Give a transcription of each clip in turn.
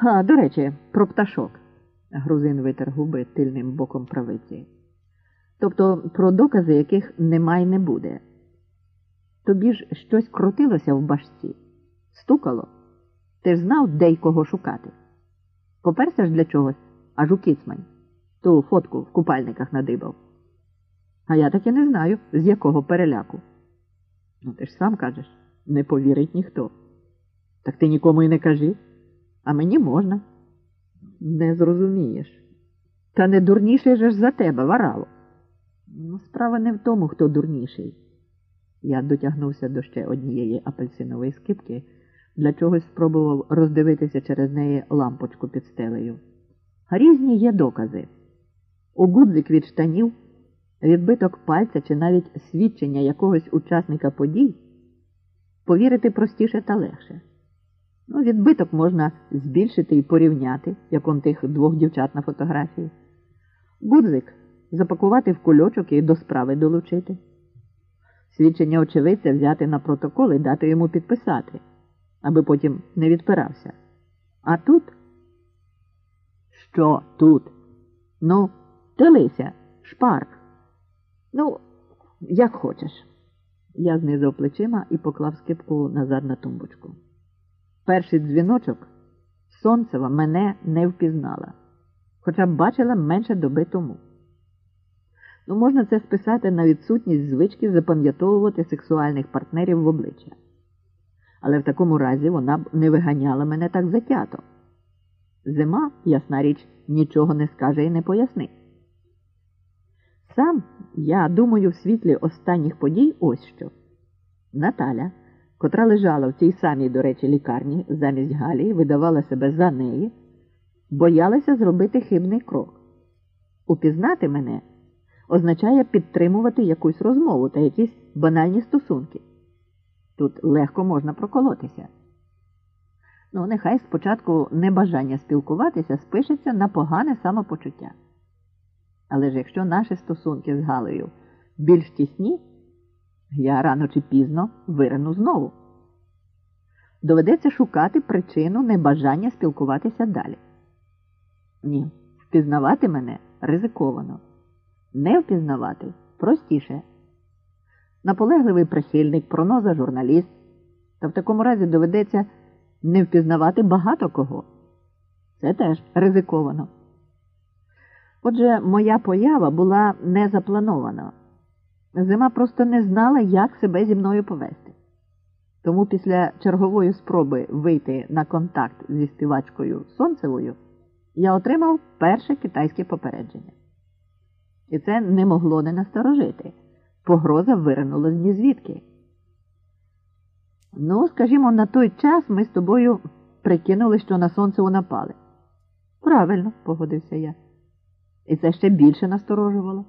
А, до речі, про пташок. Грузин витер губи тильним боком правиці. Тобто про докази, яких нема й не буде. Тобі ж щось крутилося в башці, стукало. Ти ж знав, де й кого шукати. Поперся ж для чогось, аж у кіцмань. Ту фотку в купальниках надибав. А я таки не знаю, з якого переляку. Ну, ти ж сам кажеш, не повірить ніхто. Так ти нікому й не кажи, а мені можна. Не зрозумієш. Та не дурніший же ж за тебе, варало. Ну, справа не в тому, хто дурніший. Я дотягнувся до ще однієї апельсинової скипки, для чогось спробував роздивитися через неї лампочку під стелею. Різні є докази. У гудзик від штанів, відбиток пальця чи навіть свідчення якогось учасника подій повірити простіше та легше. Ну, відбиток можна збільшити і порівняти, як он тих двох дівчат на фотографії. Гудзик запакувати в кульочок і до справи долучити. Свідчення очевидця взяти на протокол і дати йому підписати, аби потім не відпирався. А тут? Що тут? Ну, телися, шпарк. Ну, як хочеш. Я знизав плечима і поклав скипку назад на тумбочку. Перший дзвіночок сонцева мене не впізнала, хоча б бачила менше доби тому. Ну, можна це списати на відсутність звички запам'ятовувати сексуальних партнерів в обличчя. Але в такому разі вона б не виганяла мене так затято. Зима, ясна річ, нічого не скаже і не пояснить. Сам я думаю в світлі останніх подій ось що. Наталя, котра лежала в цій самій, до речі, лікарні замість Галії, видавала себе за неї, боялася зробити хибний крок. Упізнати мене означає підтримувати якусь розмову та якісь банальні стосунки. Тут легко можна проколотися. Ну, нехай спочатку небажання спілкуватися спишеться на погане самопочуття. Але ж якщо наші стосунки з Галею більш тісні, я рано чи пізно вирину знову. Доведеться шукати причину небажання спілкуватися далі. Ні, впізнавати мене ризиковано. Не впізнавати простіше. Наполегливий прихильник, проноза журналіст, та в такому разі доведеться не впізнавати багато кого. Це теж ризиковано. Отже, моя поява була не запланована. Зима просто не знала, як себе зі мною повести. Тому після чергової спроби вийти на контакт зі співачкою Сонцевою я отримав перше китайське попередження. І це не могло не насторожити. Погроза виринула з нізвідки. Ну, скажімо, на той час ми з тобою прикинули, що на сонцеву напали. Правильно, погодився я. І це ще більше насторожувало.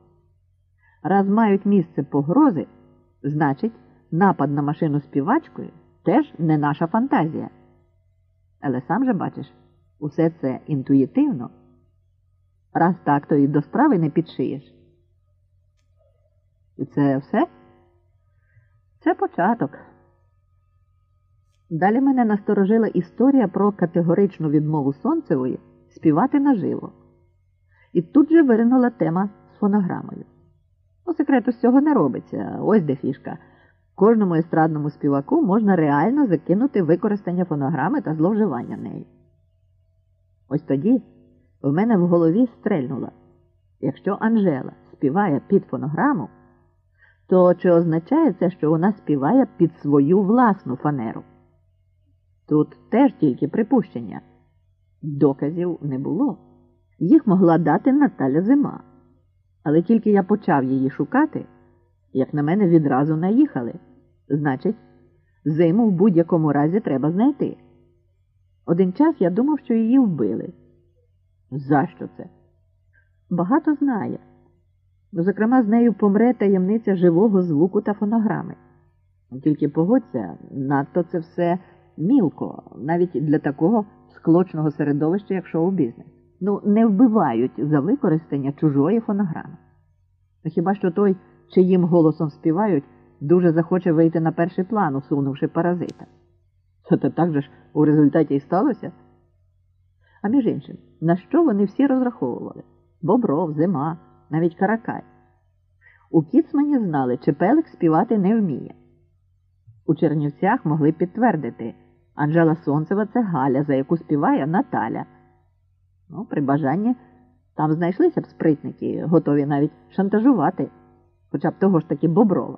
Раз мають місце погрози, значить, напад на машину співачкою теж не наша фантазія. Але сам же бачиш, усе це інтуїтивно. Раз так, то і до справи не підшиєш. І це все? Це початок. Далі мене насторожила історія про категоричну відмову Сонцевої співати наживо. І тут же виринула тема з фонограмою. Ну, секрету з цього не робиться. Ось де фішка. Кожному естрадному співаку можна реально закинути використання фонограми та зловживання нею. Ось тоді в мене в голові стрельнуло. Якщо Анжела співає під фонограму, то чи означає це, що вона співає під свою власну фанеру? Тут теж тільки припущення. Доказів не було. Їх могла дати Наталя Зима. Але тільки я почав її шукати, як на мене відразу наїхали. Значить, зиму в будь-якому разі треба знайти. Один час я думав, що її вбили. За що це? Багато знає. Зокрема, з нею помре таємниця живого звуку та фонограми. Тільки погодься, надто це все мілко, навіть для такого склочного середовища, як шоу-бізнес. Ну, не вбивають за використання чужої фонограми. Хіба що той, чиїм голосом співають, дуже захоче вийти на перший план, усунувши паразита. То так же ж у результаті і сталося? А між іншим, на що вони всі розраховували? Бобров, зима, навіть каракай. У Кіцмані знали, чи Пелик співати не вміє. У Чернівцях могли підтвердити Анжела Сонцева це Галя, за яку співає Наталя. Ну, при бажанні там знайшлися б спритники, готові навіть шантажувати, хоча б того ж таки Боброва.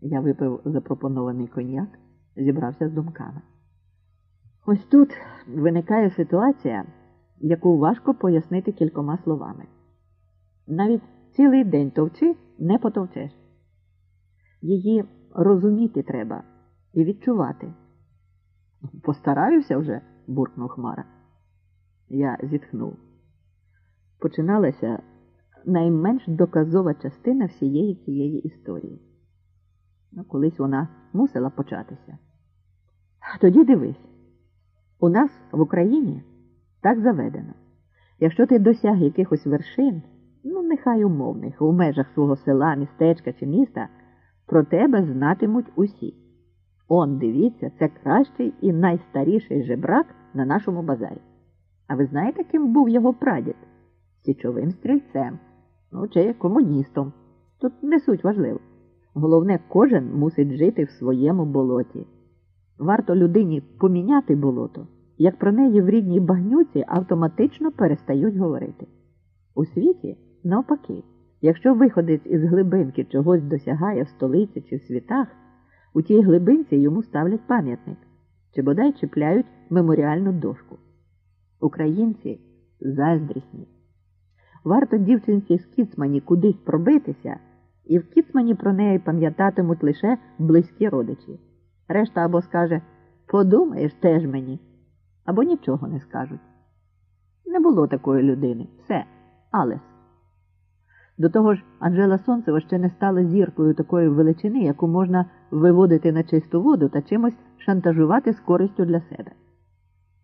Я випив запропонований коньяк, зібрався з думками. Ось тут виникає ситуація, яку важко пояснити кількома словами. Навіть цілий день товчи не потовчеш. Її розуміти треба і відчувати. Постараюся вже, буркнув Хмара. Я зітхнув. Починалася найменш доказова частина всієї цієї історії. Ну, колись вона мусила початися. Тоді дивись, у нас в Україні так заведено. Якщо ти досяг якихось вершин, ну нехай умовних, у межах свого села, містечка чи міста, про тебе знатимуть усі. Он, дивіться, це кращий і найстаріший жебрак на нашому базарі. А ви знаєте, ким був його прадід? Січовим стрільцем, ну чи комуністом. Тут не суть важливо. Головне, кожен мусить жити в своєму болоті. Варто людині поміняти болото, як про неї в рідній багнюці автоматично перестають говорити. У світі, навпаки, якщо виходець із глибинки чогось досягає в столиці чи в світах, у тій глибинці йому ставлять пам'ятник чи бодай чіпляють меморіальну дошку. Українці заздрісні. Варто дівчинці з Кіцмані кудись пробитися, і в Кіцмані про неї пам'ятатимуть лише близькі родичі. Решта або скаже подумаєш теж мені, або нічого не скажуть. Не було такої людини. Все, Алес. До того ж, Анжела Сонцева ще не стала зіркою такої величини, яку можна виводити на чисту воду та чимось шантажувати з користю для себе.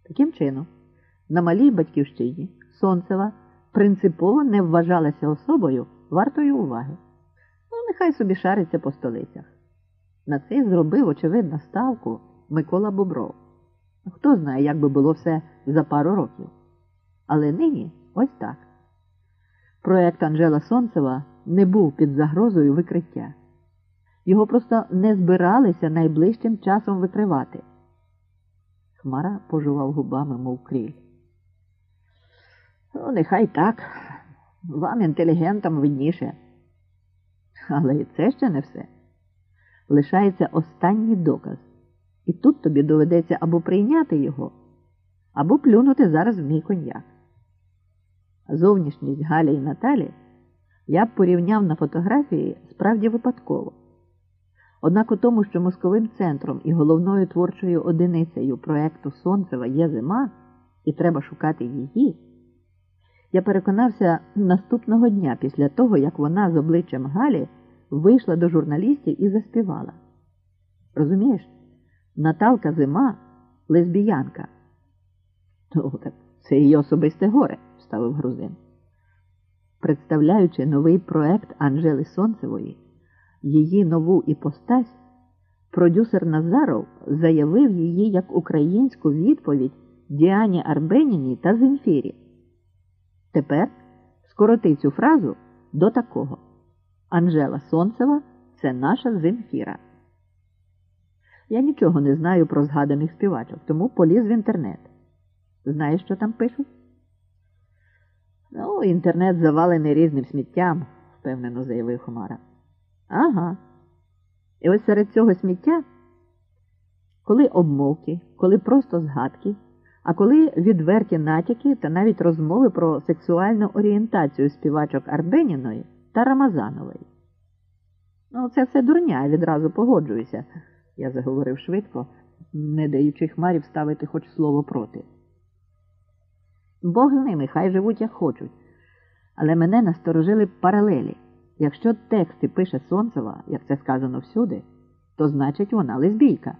Таким чином, на малій батьківщині Сонцева принципово не вважалася особою вартою уваги. Ну, нехай собі шариться по столицях. На це зробив, очевидно, ставку Микола Бобров. Хто знає, як би було все за пару років. Але нині ось так. Проект Анжела Сонцева не був під загрозою викриття. Його просто не збиралися найближчим часом викривати. Хмара пожував губами, мов кріль. Ну, нехай так. Вам, інтелігентам, видніше. Але і це ще не все. Лишається останній доказ. І тут тобі доведеться або прийняти його, або плюнути зараз в мій коньяк. Зовнішність Галі і Наталі я б порівняв на фотографії справді випадково. Однак у тому, що мозковим центром і головною творчою одиницею проекту Сонцева є зима, і треба шукати її, я переконався наступного дня після того, як вона з обличчям Галі вийшла до журналістів і заспівала. Розумієш, Наталка зима лесбіянка. Це її особисте горе, вставив грузин. Представляючи новий проект Анжели Сонцевої, її нову іпостась, продюсер Назаров заявив її як українську відповідь Діані Арбеніній та Земфірі. Тепер скороти цю фразу до такого. Анжела Сонцева це наша Земфіра. Я нічого не знаю про згаданих співачок, тому поліз в інтернет. Знаєш, що там пишуть? Ну, інтернет завалений різним сміттям, впевнено заявив Хомара. Ага. І ось серед цього сміття, коли обмовки, коли просто згадки, а коли відверті натяки та навіть розмови про сексуальну орієнтацію співачок Арбеніної та Рамазанової. Ну, це все дурня, відразу погоджуюся, я заговорив швидко, не даючи хмарі вставити хоч слово проти. Бог з ними, хай живуть як хочуть. Але мене насторожили паралелі. Якщо тексти пише Сонцева, як це сказано всюди, то значить вона лесбійка.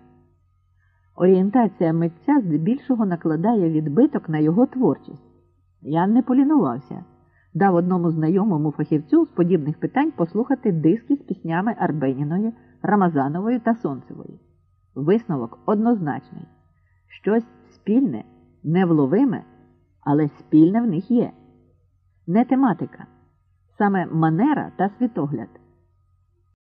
Орієнтація митця здебільшого накладає відбиток на його творчість. Я не полінувався, дав одному знайомому фахівцю з подібних питань послухати диски з піснями Арбеніної, Рамазанової та Сонцевої. Висновок однозначний щось спільне невловиме, але спільне в них є. Не тематика, саме манера та світогляд.